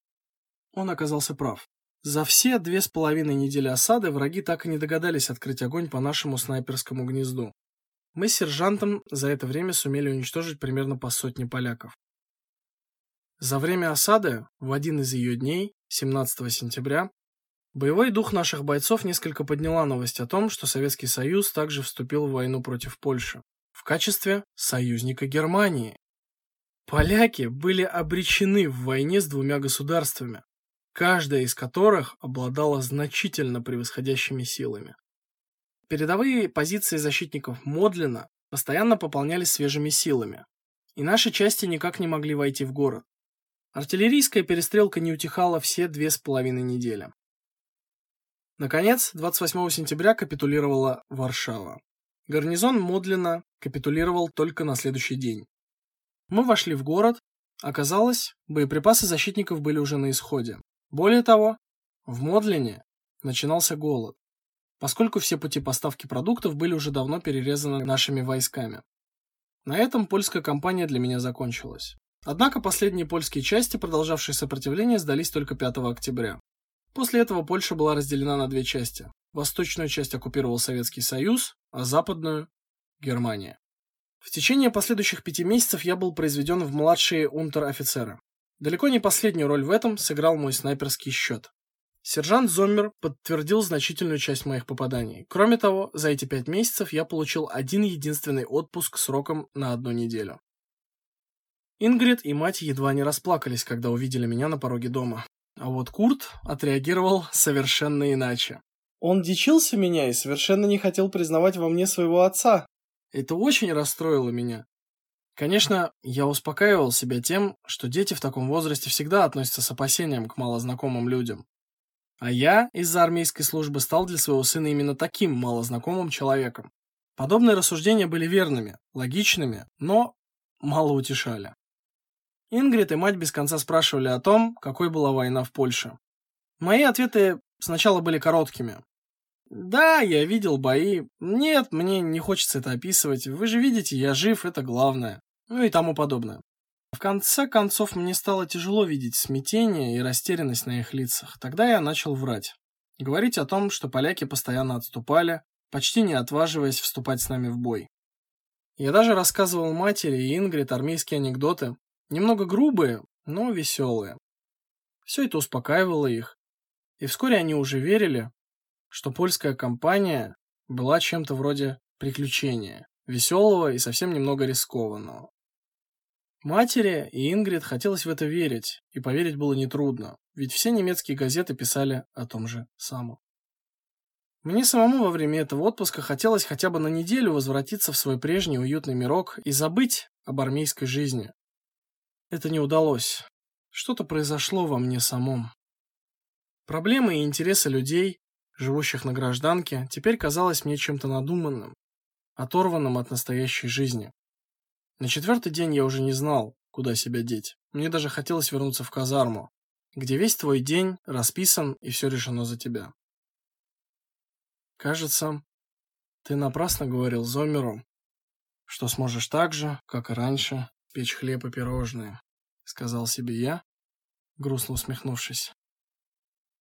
Он оказался прав. За все две с половиной недели осады враги так и не догадались открыть огонь по нашему снайперскому гнезду. Мы с сержантом за это время сумели уничтожить примерно по сотне поляков. За время осады, в один из ее дней, 17 сентября, боевой дух наших бойцов несколько подняла новость о том, что Советский Союз также вступил в войну против Польши в качестве союзника Германии. Поляки были обречены в войне с двумя государствами, каждая из которых обладала значительно превосходящими силами. Передовые позиции защитников Модлина постоянно пополнялись свежими силами, и наши части никак не могли войти в город. Артиллерийская перестрелка не утихала все две с половиной недели. Наконец, 28 сентября капитулировала Варшава. Гарнизон Модлина капитулировал только на следующий день. Мы вошли в город. Оказалось, боеприпасы защитников были уже на исходе. Более того, в Модлине начинался голод поскольку все пути поставки продуктов были уже давно перерезаны нашими войсками. На этом польская кампания для меня закончилась. Однако последние польские части, продолжавшие сопротивление, сдались только 5 октября. После этого Польша была разделена на две части. Восточную часть оккупировал Советский Союз, а западную Германия. В течение последующих пяти месяцев я был произведен в младшие унтер-офицеры. Далеко не последнюю роль в этом сыграл мой снайперский счет. Сержант Зоммер подтвердил значительную часть моих попаданий. Кроме того, за эти пять месяцев я получил один единственный отпуск сроком на одну неделю. Ингрид и мать едва не расплакались, когда увидели меня на пороге дома. А вот Курт отреагировал совершенно иначе. Он дичился меня и совершенно не хотел признавать во мне своего отца. Это очень расстроило меня. Конечно, я успокаивал себя тем, что дети в таком возрасте всегда относятся с опасением к малознакомым людям. А я из-за армейской службы стал для своего сына именно таким малознакомым человеком. Подобные рассуждения были верными, логичными, но мало утешали. Ингрид и мать без конца спрашивали о том, какой была война в Польше. Мои ответы сначала были короткими. Да, я видел бои. Нет, мне не хочется это описывать. Вы же видите, я жив, это главное. Ну и тому подобное. В конце концов, мне стало тяжело видеть смятение и растерянность на их лицах. Тогда я начал врать. Говорить о том, что поляки постоянно отступали, почти не отваживаясь вступать с нами в бой. Я даже рассказывал матери и Ингрид армейские анекдоты, немного грубые, но веселые. Все это успокаивало их, и вскоре они уже верили, что польская кампания была чем-то вроде приключения, веселого и совсем немного рискованного. Матери и Ингрид хотелось в это верить, и поверить было нетрудно, ведь все немецкие газеты писали о том же самом. Мне самому во время этого отпуска хотелось хотя бы на неделю возвратиться в свой прежний уютный мирок и забыть об армейской жизни. Это не удалось. Что-то произошло во мне самом. Проблемы и интересы людей, живущих на гражданке, теперь казалось мне чем-то надуманным, оторванным от настоящей жизни. На четвертый день я уже не знал, куда себя деть. Мне даже хотелось вернуться в казарму, где весь твой день расписан и все решено за тебя. Кажется, ты напрасно говорил Зомеру, что сможешь так же, как и раньше, печь хлеб и пирожные, сказал себе я, грустно усмехнувшись.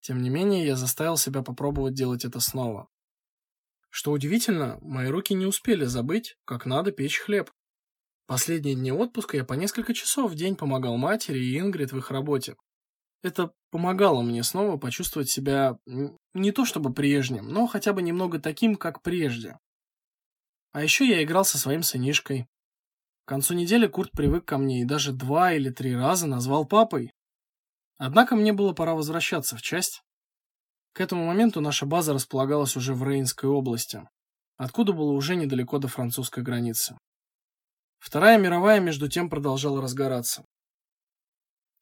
Тем не менее, я заставил себя попробовать делать это снова. Что удивительно, мои руки не успели забыть, как надо печь хлеб. Последние дни отпуска я по несколько часов в день помогал матери и Ингрид в их работе. Это помогало мне снова почувствовать себя не то чтобы прежним, но хотя бы немного таким, как прежде. А еще я играл со своим сынишкой. Концу недели Курт привык ко мне и даже два или три раза назвал папой. Однако мне было пора возвращаться в часть. К этому моменту наша база располагалась уже в Рейнской области, откуда было уже недалеко до французской границы. Вторая мировая между тем продолжала разгораться.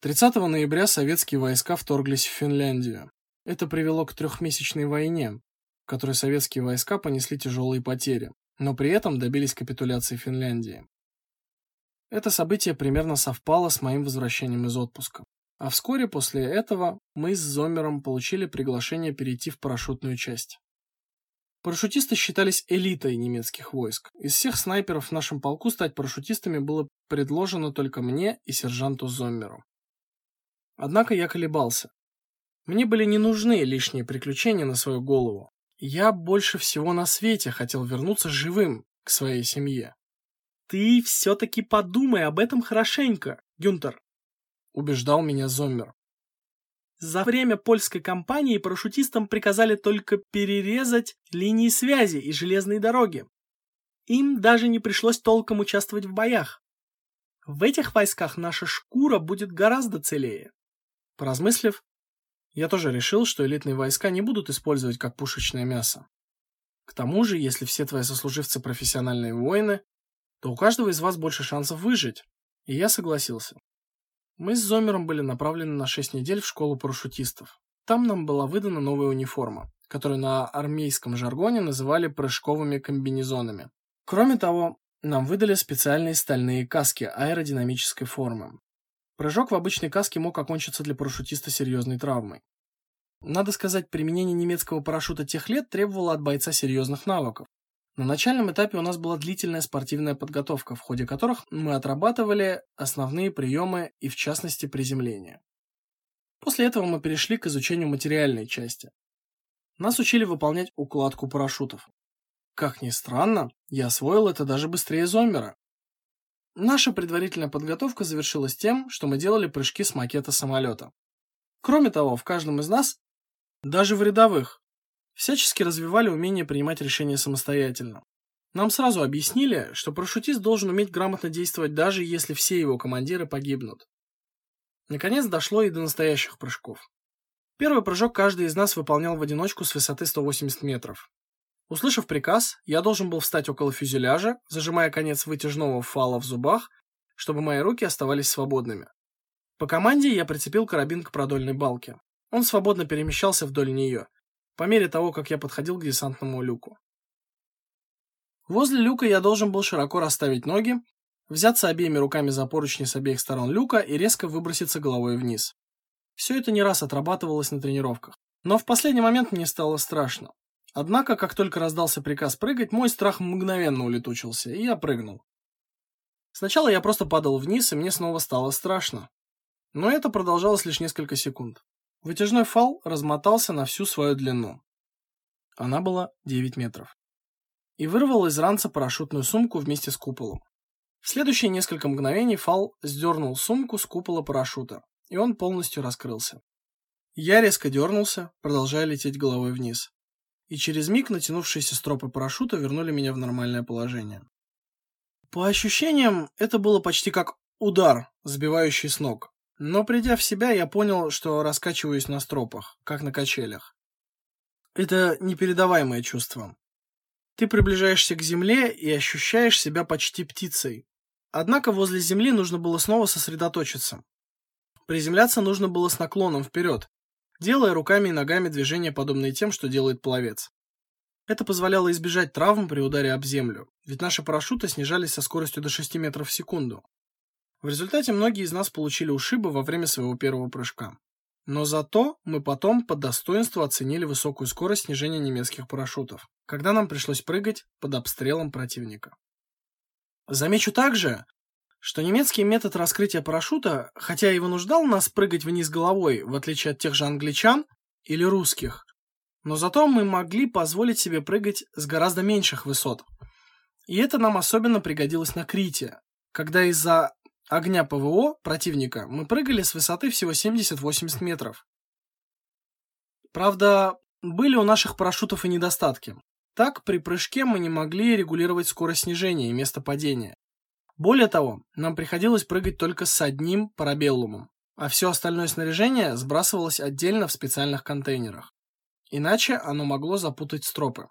30 ноября советские войска вторглись в Финляндию. Это привело к трехмесячной войне, в которой советские войска понесли тяжелые потери, но при этом добились капитуляции Финляндии. Это событие примерно совпало с моим возвращением из отпуска. А вскоре после этого мы с Зомером получили приглашение перейти в парашютную часть. Парашютисты считались элитой немецких войск. Из всех снайперов в нашем полку стать парашютистами было предложено только мне и сержанту Зоммеру. Однако я колебался. Мне были не нужны лишние приключения на свою голову. Я больше всего на свете хотел вернуться живым к своей семье. Ты все таки подумай об этом хорошенько, Гюнтер, убеждал меня Зоммер. За время польской кампании парашютистам приказали только перерезать линии связи и железные дороги. Им даже не пришлось толком участвовать в боях. В этих войсках наша шкура будет гораздо целее. Поразмыслив, я тоже решил, что элитные войска не будут использовать как пушечное мясо. К тому же, если все твои сослуживцы профессиональные воины, то у каждого из вас больше шансов выжить. И я согласился. Мы с Зомером были направлены на 6 недель в школу парашютистов. Там нам была выдана новая униформа, которую на армейском жаргоне называли прыжковыми комбинезонами. Кроме того, нам выдали специальные стальные каски аэродинамической формы. Прыжок в обычной каске мог окончиться для парашютиста серьезной травмой. Надо сказать, применение немецкого парашюта тех лет требовало от бойца серьезных навыков. На начальном этапе у нас была длительная спортивная подготовка, в ходе которых мы отрабатывали основные приемы и в частности приземление. После этого мы перешли к изучению материальной части. Нас учили выполнять укладку парашютов. Как ни странно, я освоил это даже быстрее Зомбера. Наша предварительная подготовка завершилась тем, что мы делали прыжки с макета самолета. Кроме того, в каждом из нас, даже в рядовых, всячески развивали умение принимать решения самостоятельно. Нам сразу объяснили, что парашютист должен уметь грамотно действовать даже если все его командиры погибнут. Наконец дошло и до настоящих прыжков. Первый прыжок каждый из нас выполнял в одиночку с высоты 180 метров. Услышав приказ, я должен был встать около фюзеляжа, зажимая конец вытяжного фала в зубах, чтобы мои руки оставались свободными. По команде я прицепил карабин к продольной балке. Он свободно перемещался вдоль нее, по мере того, как я подходил к десантному люку. Возле люка я должен был широко расставить ноги, взяться обеими руками за поручни с обеих сторон люка и резко выброситься головой вниз. Все это не раз отрабатывалось на тренировках. Но в последний момент мне стало страшно. Однако, как только раздался приказ прыгать, мой страх мгновенно улетучился, и я прыгнул. Сначала я просто падал вниз, и мне снова стало страшно. Но это продолжалось лишь несколько секунд. Вытяжной фал размотался на всю свою длину. Она была 9 метров. И вырвал из ранца парашютную сумку вместе с куполом. В следующие несколько мгновений фал сдернул сумку с купола парашюта, и он полностью раскрылся. Я резко дернулся, продолжая лететь головой вниз. И через миг натянувшиеся стропы парашюта вернули меня в нормальное положение. По ощущениям, это было почти как удар, сбивающий с ног. Но придя в себя, я понял, что раскачиваюсь на стропах, как на качелях. Это непередаваемое чувство. Ты приближаешься к земле и ощущаешь себя почти птицей. Однако возле земли нужно было снова сосредоточиться. Приземляться нужно было с наклоном вперед, делая руками и ногами движения, подобные тем, что делает пловец. Это позволяло избежать травм при ударе об землю, ведь наши парашюты снижались со скоростью до 6 метров в секунду. В результате многие из нас получили ушибы во время своего первого прыжка. Но зато мы потом по достоинству оценили высокую скорость снижения немецких парашютов, когда нам пришлось прыгать под обстрелом противника. Замечу также, что немецкий метод раскрытия парашюта, хотя и вынуждал нас прыгать вниз головой, в отличие от тех же англичан или русских, но зато мы могли позволить себе прыгать с гораздо меньших высот. И это нам особенно пригодилось на Крите, когда из-за огня ПВО противника мы прыгали с высоты всего 70-80 метров. Правда, были у наших парашютов и недостатки. Так, при прыжке мы не могли регулировать скорость снижения и место падения. Более того, нам приходилось прыгать только с одним парабеллумом, а все остальное снаряжение сбрасывалось отдельно в специальных контейнерах. Иначе оно могло запутать стропы.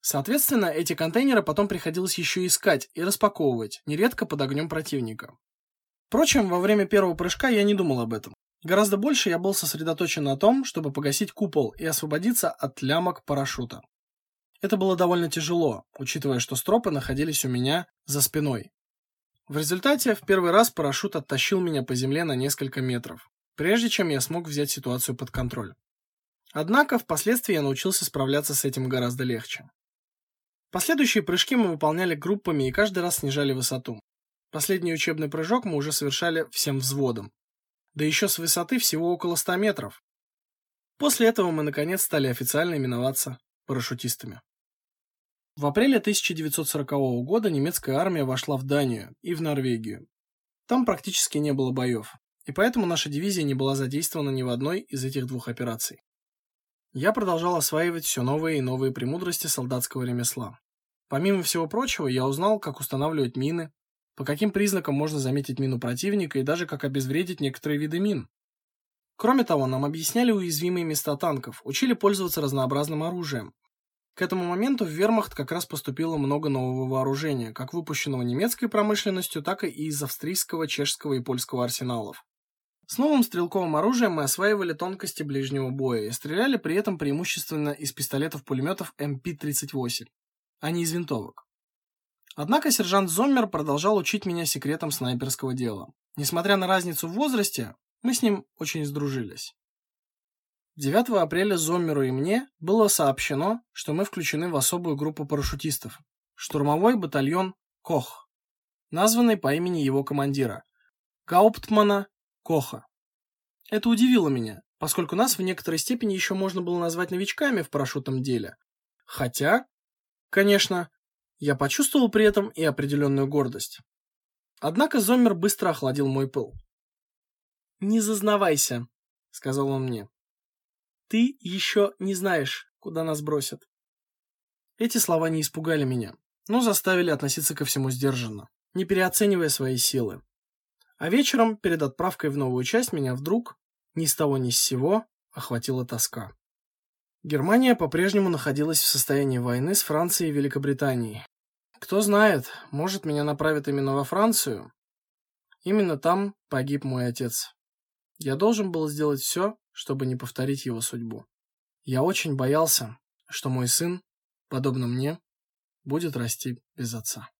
Соответственно, эти контейнеры потом приходилось еще искать и распаковывать, нередко под огнем противника. Впрочем, во время первого прыжка я не думал об этом. Гораздо больше я был сосредоточен на том, чтобы погасить купол и освободиться от лямок парашюта. Это было довольно тяжело, учитывая, что стропы находились у меня за спиной. В результате в первый раз парашют оттащил меня по земле на несколько метров, прежде чем я смог взять ситуацию под контроль. Однако впоследствии я научился справляться с этим гораздо легче. Последующие прыжки мы выполняли группами и каждый раз снижали высоту. Последний учебный прыжок мы уже совершали всем взводом. Да еще с высоты всего около 100 метров. После этого мы наконец стали официально именоваться парашютистами. В апреле 1940 года немецкая армия вошла в Данию и в Норвегию. Там практически не было боев, и поэтому наша дивизия не была задействована ни в одной из этих двух операций. Я продолжал осваивать все новые и новые премудрости солдатского ремесла. Помимо всего прочего, я узнал, как устанавливать мины, по каким признакам можно заметить мину противника и даже как обезвредить некоторые виды мин. Кроме того, нам объясняли уязвимые места танков, учили пользоваться разнообразным оружием, к этому моменту в Вермахт как раз поступило много нового вооружения, как выпущенного немецкой промышленностью, так и из австрийского, чешского и польского арсеналов. С новым стрелковым оружием мы осваивали тонкости ближнего боя и стреляли при этом преимущественно из пистолетов-пулеметов МП-38, а не из винтовок. Однако сержант Зоммер продолжал учить меня секретам снайперского дела. Несмотря на разницу в возрасте, мы с ним очень сдружились. 9 апреля Зоммеру и мне было сообщено, что мы включены в особую группу парашютистов штурмовой батальон Кох, названный по имени его командира Гауптмана Коха. Это удивило меня, поскольку нас в некоторой степени еще можно было назвать новичками в парашютном деле. Хотя, конечно, я почувствовал при этом и определенную гордость. Однако Зоммер быстро охладил мой пыл. «Не зазнавайся», — сказал он мне. Ты еще не знаешь, куда нас бросят. Эти слова не испугали меня, но заставили относиться ко всему сдержанно, не переоценивая свои силы. А вечером, перед отправкой в новую часть, меня вдруг, ни с того ни с сего, охватила тоска. Германия по-прежнему находилась в состоянии войны с Францией и Великобританией. Кто знает, может, меня направят именно во Францию. Именно там погиб мой отец. Я должен был сделать все, чтобы не повторить его судьбу. Я очень боялся, что мой сын, подобно мне, будет расти без отца.